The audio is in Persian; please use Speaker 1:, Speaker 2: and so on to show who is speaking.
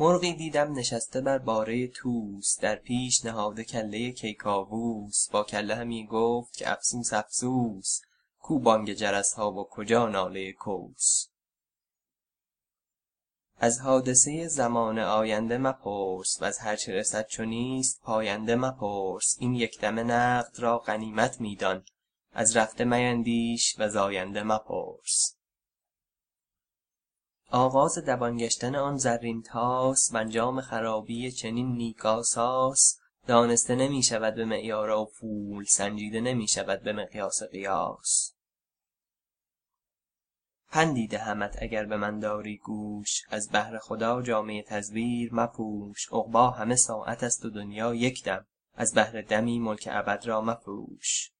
Speaker 1: مرغی دیدم نشسته بر باره توس در پیش نهاده کله کیکاووس. با کله همی گفت که افسوس افسوس کو بانگ جرس ها و کجا ناله کوس؟ از حادثه زمان آینده مپرس وز هر چه رسد چو نیست پاینده مپرس. این یک دمه نقد را غنیمت می دان از رفته میندیش وز آینده مپرس. آغاز دوان گشتن آن زرین طاس و انجام خرابی چنین نیک آساس دانسته نمی شود به معیار افول سنجیده نمی شود به مقیاس قیاس. پندی دهمت اگر به من داری گوش از بهر خدا جامه تزویر مپوش. عقبی همه ساعت است و دنیا یک دم از بهر دمی ملک ابد را مفروش